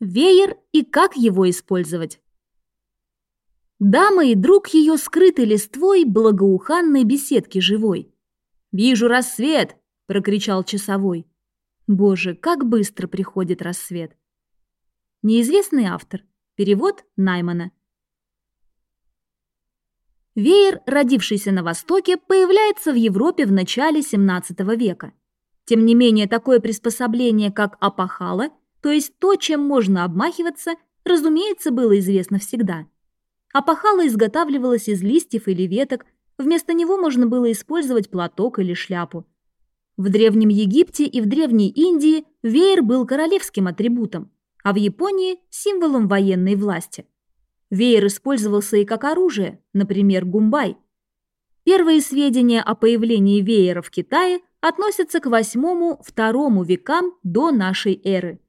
Веер и как его использовать. Дама и друг ее скрыты листвой благоуханной беседки живой. «Вижу рассвет!» – прокричал часовой. Боже, как быстро приходит рассвет. Неизвестный автор. Перевод Наймана. Веер, родившийся на Востоке, появляется в Европе в начале XVII века. Тем не менее, такое приспособление, как опахало, то есть то, чем можно обмахиваться, разумеется, было известно всегда. Опахало изготавливалось из листьев или веток, вместо него можно было использовать платок или шляпу. В Древнем Египте и в Древней Индии веер был королевским атрибутом, а в Японии – символом военной власти. Веер использовался и как оружие, например, гумбай. Первые сведения о появлении веера в Китае относятся к 8-2 векам до нашей эры.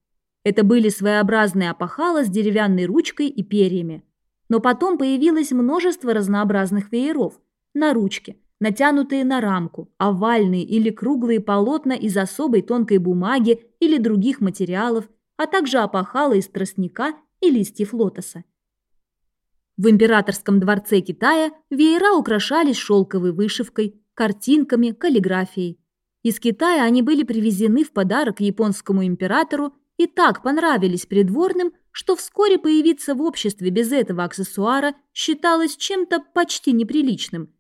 Это были своеобразные опахала с деревянной ручкой и перьями. Но потом появилось множество разнообразных вееров на ручке, натянутые на рамку, овальные или круглые полотна из особой тонкой бумаги или других материалов, а также опахала из тростника и листьев лотоса. В императорском дворце Китая веера украшались шелковой вышивкой, картинками, каллиграфией. Из Китая они были привезены в подарок японскому императору и так понравились придворным, что вскоре появиться в обществе без этого аксессуара считалось чем-то почти неприличным.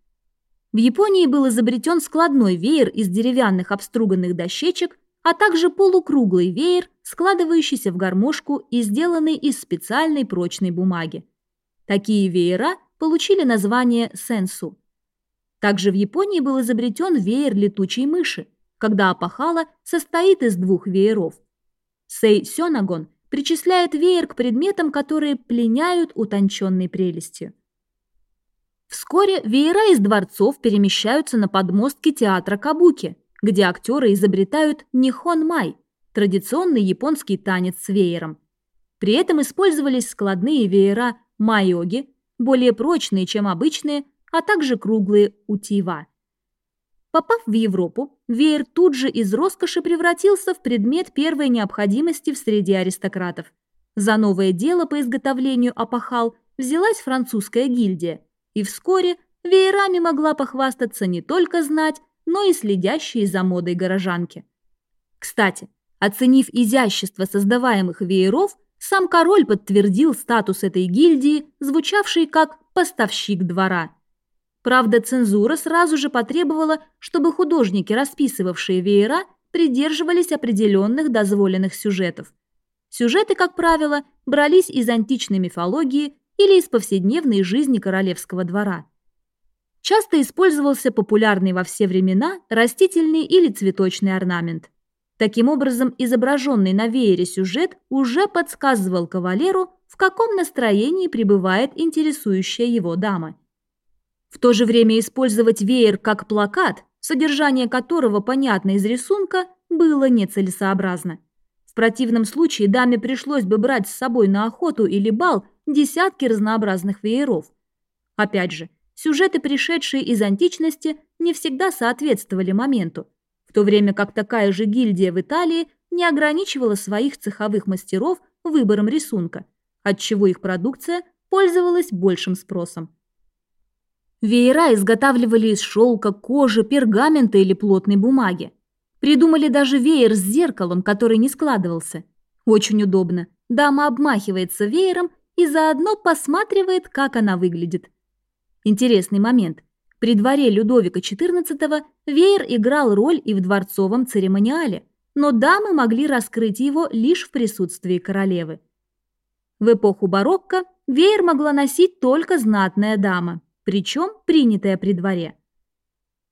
В Японии был изобретен складной веер из деревянных обструганных дощечек, а также полукруглый веер, складывающийся в гармошку и сделанный из специальной прочной бумаги. Такие веера получили название сенсу. Также в Японии был изобретен веер летучей мыши, когда опахала состоит из двух вееров. Сей Сёнагон причисляет веер к предметам, которые пленяют утонченной прелестью. Вскоре веера из дворцов перемещаются на подмостки театра Кабуки, где актеры изобретают нихон-май – традиционный японский танец с веером. При этом использовались складные веера майоги, более прочные, чем обычные, а также круглые утива. Попав в Европу, веер тут же из роскоши превратился в предмет первой необходимости в среде аристократов. За новое дело по изготовлению опахал взялась французская гильдия, и вскоре веерами могла похвастаться не только знать, но и следящие за модой горожанки. Кстати, оценив изящество создаваемых вееров, сам король подтвердил статус этой гильдии, звучавший как «поставщик двора». Правда, цензура сразу же потребовала, чтобы художники, расписывавшие веера, придерживались определенных дозволенных сюжетов. Сюжеты, как правило, брались из античной мифологии или из повседневной жизни королевского двора. Часто использовался популярный во все времена растительный или цветочный орнамент. Таким образом, изображенный на веере сюжет уже подсказывал кавалеру, в каком настроении пребывает интересующая его дама. В то же время использовать веер как плакат, содержание которого понятно из рисунка, было нецелесообразно. В противном случае даме пришлось бы брать с собой на охоту или бал десятки разнообразных вееров. Опять же, сюжеты, пришедшие из античности, не всегда соответствовали моменту в то время как такая же гильдия в Италии не ограничивала своих цеховых мастеров выбором рисунка, отчего их продукция пользовалась большим спросом. Веера изготавливали из шелка, кожи, пергамента или плотной бумаги. Придумали даже веер с зеркалом, который не складывался. Очень удобно. Дама обмахивается веером и заодно посматривает, как она выглядит. Интересный момент – при дворе Людовика XIV веер играл роль и в дворцовом церемониале, но дамы могли раскрыть его лишь в присутствии королевы. В эпоху барокко веер могла носить только знатная дама, причем принятая при дворе.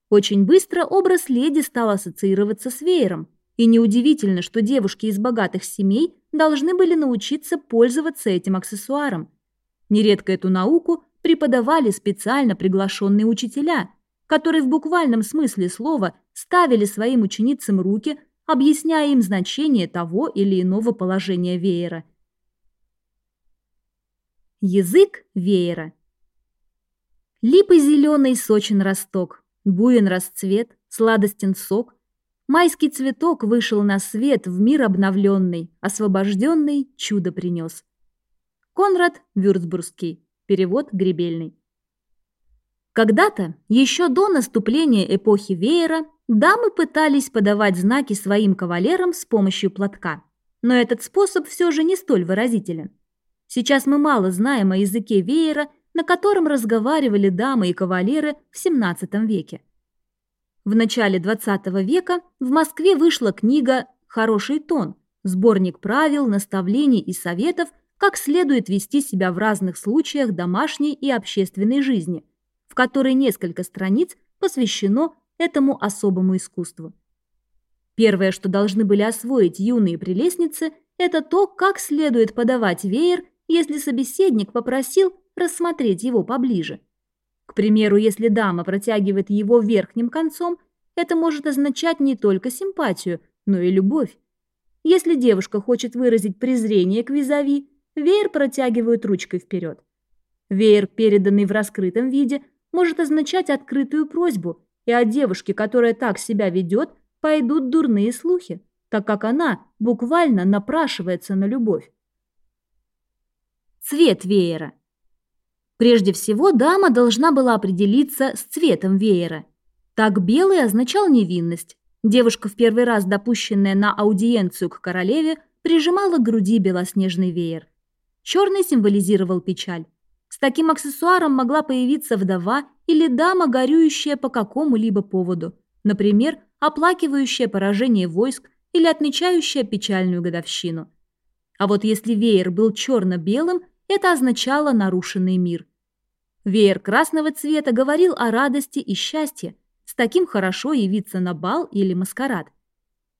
Очень быстро образ леди стал ассоциироваться с веером, и неудивительно, что девушки из богатых семей должны были научиться пользоваться этим аксессуаром. Нередко эту науку преподавали специально приглашенные учителя, которые в буквальном смысле слова ставили своим ученицам руки, объясняя им значение того или иного положения веера. Язык веера Липы зеленый сочен росток, буен расцвет, сладостен сок. Майский цветок вышел на свет в мир обновленный, освобожденный чудо принес. Конрад Вюрцбургский. Перевод Гребельный. Когда-то, еще до наступления эпохи веера, дамы пытались подавать знаки своим кавалерам с помощью платка. Но этот способ все же не столь выразителен. Сейчас мы мало знаем о языке веера, на котором разговаривали дамы и кавалеры в XVII веке. В начале XX века в Москве вышла книга «Хороший тон», сборник правил, наставлений и советов, как следует вести себя в разных случаях домашней и общественной жизни, в которой несколько страниц посвящено этому особому искусству. Первое, что должны были освоить юные прелестницы, это то, как следует подавать веер, если собеседник попросил рассмотреть его поближе. К примеру, если дама протягивает его верхним концом, это может означать не только симпатию, но и любовь. Если девушка хочет выразить презрение к визави, веер протягивают ручкой вперед. Веер, переданный в раскрытом виде, может означать открытую просьбу, и о девушке, которая так себя ведет, пойдут дурные слухи, так как она буквально напрашивается на любовь. Цвет веера. Прежде всего, дама должна была определиться с цветом веера. Так белый означал невинность. Девушка, в первый раз допущенная на аудиенцию к королеве, прижимала к груди белоснежный веер. Черный символизировал печаль. С таким аксессуаром могла появиться вдова или дама, горюющая по какому-либо поводу, например, оплакивающая поражение войск или отмечающая печальную годовщину. А вот если веер был черно-белым, это означало нарушенный мир. Веер красного цвета говорил о радости и счастье, с таким хорошо явиться на бал или маскарад.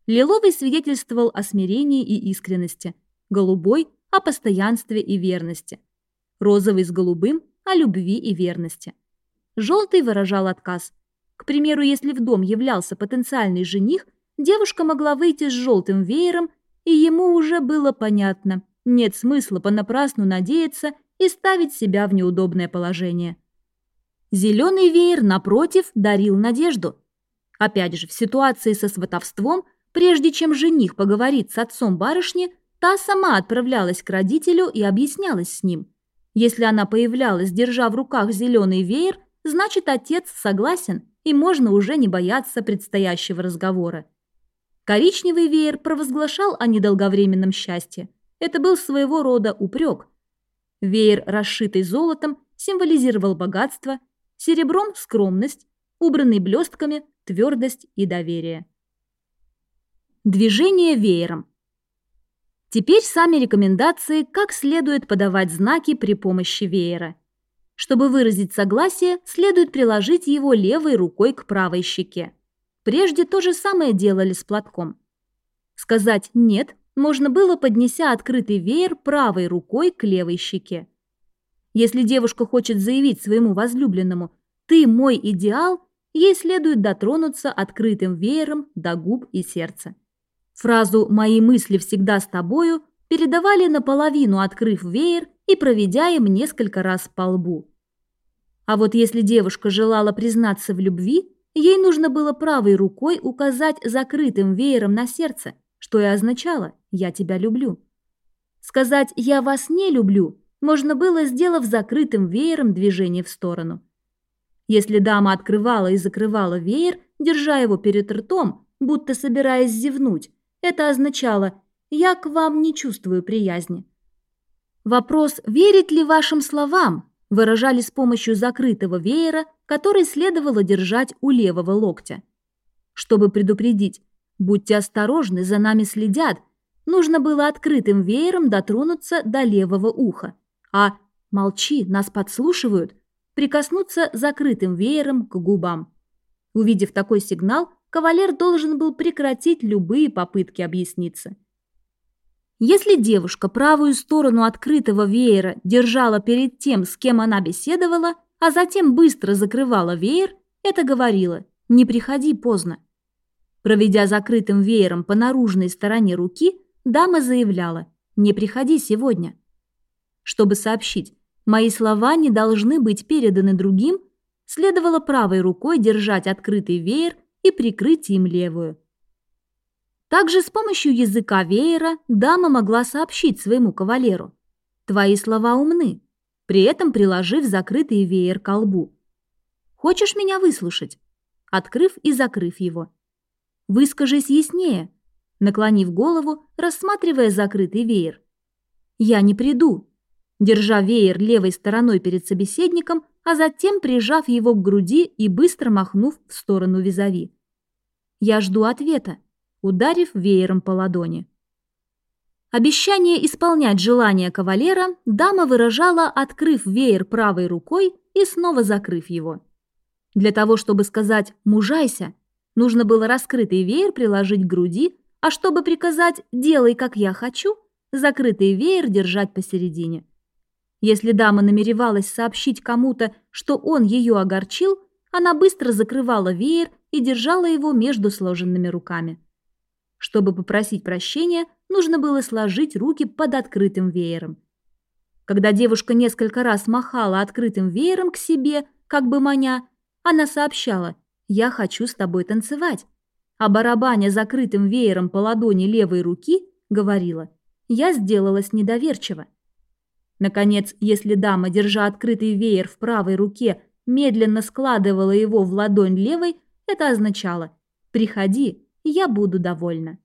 Лиловый свидетельствовал о смирении и искренности, голубой – о постоянстве и верности, розовый с голубым – о любви и верности. Желтый выражал отказ. К примеру, если в дом являлся потенциальный жених, девушка могла выйти с желтым веером, и ему уже было понятно, нет смысла понапрасну надеяться и ставить себя в неудобное положение. Зеленый веер, напротив, дарил надежду. Опять же, в ситуации со сватовством, прежде чем жених поговорит с отцом барышни, та сама отправлялась к родителю и объяснялась с ним. Если она появлялась, держа в руках зеленый веер, значит, отец согласен, и можно уже не бояться предстоящего разговора. Коричневый веер провозглашал о недолговременном счастье. Это был своего рода упрек – Веер, расшитый золотом, символизировал богатство, серебром – скромность, убранный блестками – твердость и доверие. Движение веером. Теперь сами рекомендации, как следует подавать знаки при помощи веера. Чтобы выразить согласие, следует приложить его левой рукой к правой щеке. Прежде то же самое делали с платком. Сказать «нет» можно было, поднеся открытый веер правой рукой к левой щеке. Если девушка хочет заявить своему возлюбленному «ты мой идеал», ей следует дотронуться открытым веером до губ и сердца. Фразу «мои мысли всегда с тобою» передавали наполовину, открыв веер и проведя им несколько раз по лбу. А вот если девушка желала признаться в любви, ей нужно было правой рукой указать закрытым веером на сердце, что и означало «я тебя люблю». Сказать «я вас не люблю» можно было, сделав закрытым веером движение в сторону. Если дама открывала и закрывала веер, держа его перед ртом, будто собираясь зевнуть, это означало «я к вам не чувствую приязни». Вопрос «верить ли вашим словам?» выражали с помощью закрытого веера, который следовало держать у левого локтя. Чтобы предупредить «будьте осторожны, за нами следят», нужно было открытым веером дотронуться до левого уха, а «молчи, нас подслушивают» прикоснуться закрытым веером к губам. Увидев такой сигнал, кавалер должен был прекратить любые попытки объясниться. Если девушка правую сторону открытого веера держала перед тем, с кем она беседовала, а затем быстро закрывала веер, это говорило «не приходи поздно». Проведя закрытым веером по наружной стороне руки, дама заявляла «Не приходи сегодня». Чтобы сообщить «Мои слова не должны быть переданы другим», следовало правой рукой держать открытый веер и прикрыть им левую. Также с помощью языка веера дама могла сообщить своему кавалеру. «Твои слова умны», при этом приложив закрытый веер к колбу. «Хочешь меня выслушать?» Открыв и закрыв его. «Выскажись яснее», наклонив голову, рассматривая закрытый веер. «Я не приду», держа веер левой стороной перед собеседником, а затем прижав его к груди и быстро махнув в сторону визави. «Я жду ответа», ударив веером по ладони. Обещание исполнять желание кавалера дама выражала, открыв веер правой рукой и снова закрыв его. Для того, чтобы сказать «мужайся», нужно было раскрытый веер приложить к груди, а чтобы приказать «делай, как я хочу», закрытый веер держать посередине. Если дама намеревалась сообщить кому-то, что он ее огорчил, она быстро закрывала веер и держала его между сложенными руками. Чтобы попросить прощения, нужно было сложить руки под открытым веером. Когда девушка несколько раз махала открытым веером к себе, как бы маня, она сообщала «Я хочу с тобой танцевать», а барабаня закрытым веером по ладони левой руки говорила «Я сделалась недоверчиво». Наконец, если дама, держа открытый веер в правой руке, медленно складывала его в ладонь левой, это означало «Приходи, я буду довольна».